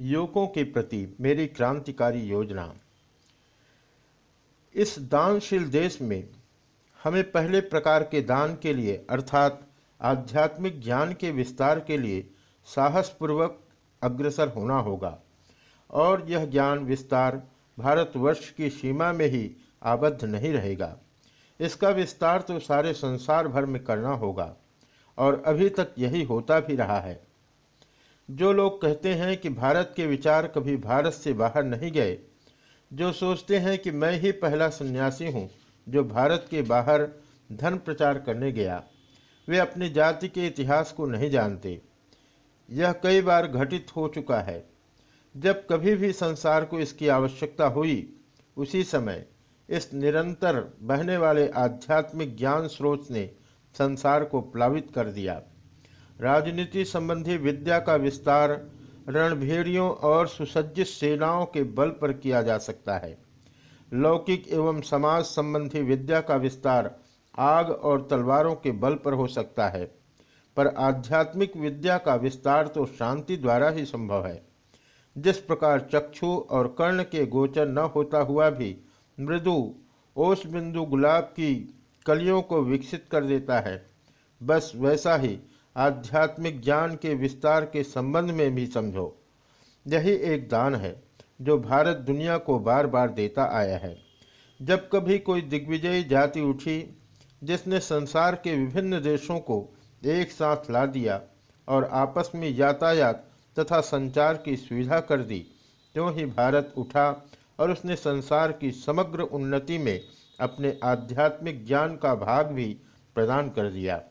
युवकों के प्रति मेरी क्रांतिकारी योजना। इस दानशील देश में हमें पहले प्रकार के दान के लिए, अर्थात आध्यात्मिक ज्ञान के विस्तार के लिए साहसपूर्वक अग्रसर होना होगा। और यह ज्ञान विस्तार भारतवर्ष की सीमा में ही आबद्ध नहीं रहेगा। इसका विस्तार तो सारे संसार भर में करना होगा, और अभी तक यही होता भी रहा है। जो लोग कहते हैं कि भारत के विचार कभी भारत से बाहर नहीं गए, जो सोचते हैं कि मैं ही पहला सन्यासी हूँ, जो भारत के बाहर धन प्रचार करने गया, वे अपनी जाति के इतिहास को नहीं जानते। यह कई बार घटित हो चुका है। जब कभी भी संसार को इसकी आवश्यकता हुई, उसी समय इस निरंतर बहने वाले आध्यात्मिक ज्ञान स्रोत ने संसार को प्लावित कर दिया। राजनीति संबंधी विद्या का विस्तार, रणभेड़ियों और सुसज्जित सेनाओं के बल पर किया जा सकता है। लौकिक एवं समाज संबंधी विद्या का विस्तार आग और तलवारों के बल पर हो सकता है, पर आध्यात्मिक विद्या का विस्तार तो शांति द्वारा ही संभव है। जिस प्रकार चक्षु और कर्ण के गोचर न होता हुआ भी मृदु ओस बिंदु गुलाब की कलियों को विकसित कर देता है, बस वैसा ही आध्यात्मिक ज्ञान के विस्तार के संबंध में भी समझो। यही एक दान है, जो भारत दुनिया को बार बार देता आया है। जब कभी कोई दिग्विजयी जाति उठी, जिसने संसार के विभिन्न देशों को एक साथ ला दिया और आपस में यातायात तथा संचार की सुविधा कर दी, त्यों ही भारत उठा और उसने संसार की समग्र उन्नति में अपने आध्यात्मिक ज्ञान का भाग भी प्रदान कर दिया।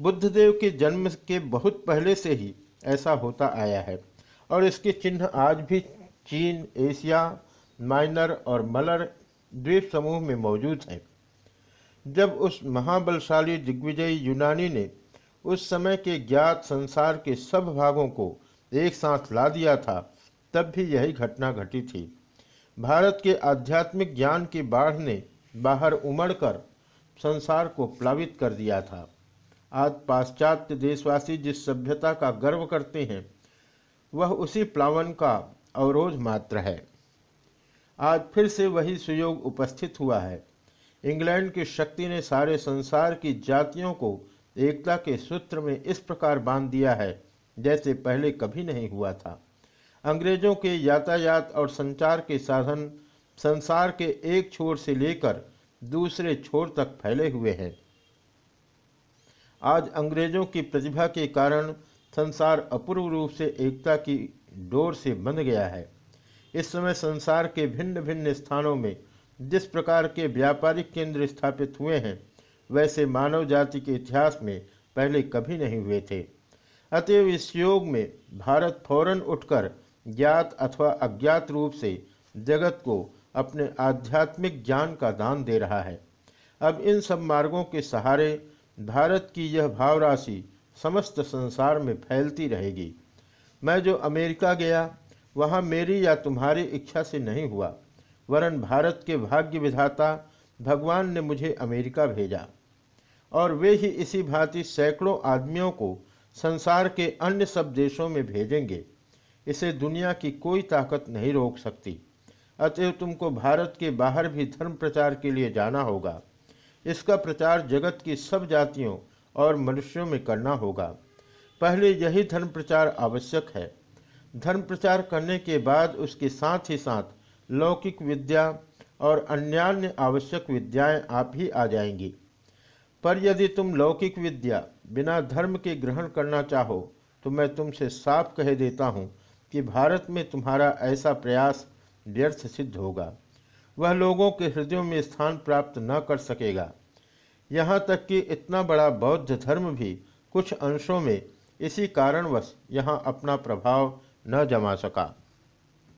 बुद्धदेव के जन्म के बहुत पहले से ही ऐसा होता आया है। और इसके चिन्ह आज भी चीन, एशिया, माइनर और मलर द्वीप समूह में मौजूद हैं। जब उस महाबलशाली दिग्विजयी यूनानी ने उस समय के ज्ञात संसार के सब भागों को एक साथ ला दिया था, तब भी यही घटना घटी थी। भारत के आध्यात्मिक ज्ञान की बाढ़ ने बाहर उमड़कर संसार को प्लावित कर दिया था। आज पाश्चात्य देशवासी जिस सभ्यता का गर्व करते हैं, वह उसी प्लावन का अवरोध मात्र है। आज फिर से वही सुयोग उपस्थित हुआ है। इंग्लैंड की शक्ति ने सारे संसार की जातियों को एकता के सूत्र में इस प्रकार बाँध दिया है, जैसे पहले कभी नहीं हुआ था। अंग्रेज़ों के यातायात और संचार के साधन संसार के एक छोर से लेकर दूसरे छोर तक फैले हुए हैं। आज अंग्रेज़ों की प्रतिभा के कारण संसार अपूर्व रूप से एकता की डोर से बंध गया है। इस समय संसार के भिन्न भिन्न स्थानों में जिस प्रकार के व्यापारिक केंद्र स्थापित हुए हैं, वैसे मानव जाति के इतिहास में पहले कभी नहीं हुए थे। अतएव इस योग में भारत फ़ौरन उठकर ज्ञात अथवा अज्ञात रूप से जगत को अपने आध्यात्मिक ज्ञान का दान दे रहा है। अब इन सब मार्गों के सहारे भारत की यह भाव राशि समस्त संसार में फैलती रहेगी। मैं जो अमेरिका गया, वहाँ मेरी या तुम्हारी इच्छा से नहीं हुआ, वरन भारत के भाग्य विधाता भगवान ने मुझे अमेरिका भेजा। और वे ही इसी भांति सैकड़ों आदमियों को संसार के अन्य सब देशों में भेजेंगे। इसे दुनिया की कोई ताकत नहीं रोक सकती। अतएव तुमको भारत के बाहर भी धर्म प्रचार के लिए जाना होगा। इसका प्रचार जगत की सब जातियों और मनुष्यों में करना होगा। पहले यही धर्म प्रचार आवश्यक है। धर्म प्रचार करने के बाद उसके साथ ही साथ लौकिक विद्या और अन्यान्य आवश्यक विद्याएँ आप ही आ जाएँगी। पर यदि तुम लौकिक विद्या बिना धर्म के ग्रहण करना चाहो तो मैं तुमसे साफ़ कह देता हूँ कि भारत में तुम्हारा ऐसा प्रयास व्यर्थ सिद्ध होगा। वह लोगों के हृदयों में स्थान प्राप्त न कर सकेगा। यहाँ तक कि इतना बड़ा बौद्ध धर्म भी कुछ अंशों में इसी कारणवश यहाँ अपना प्रभाव न जमा सका।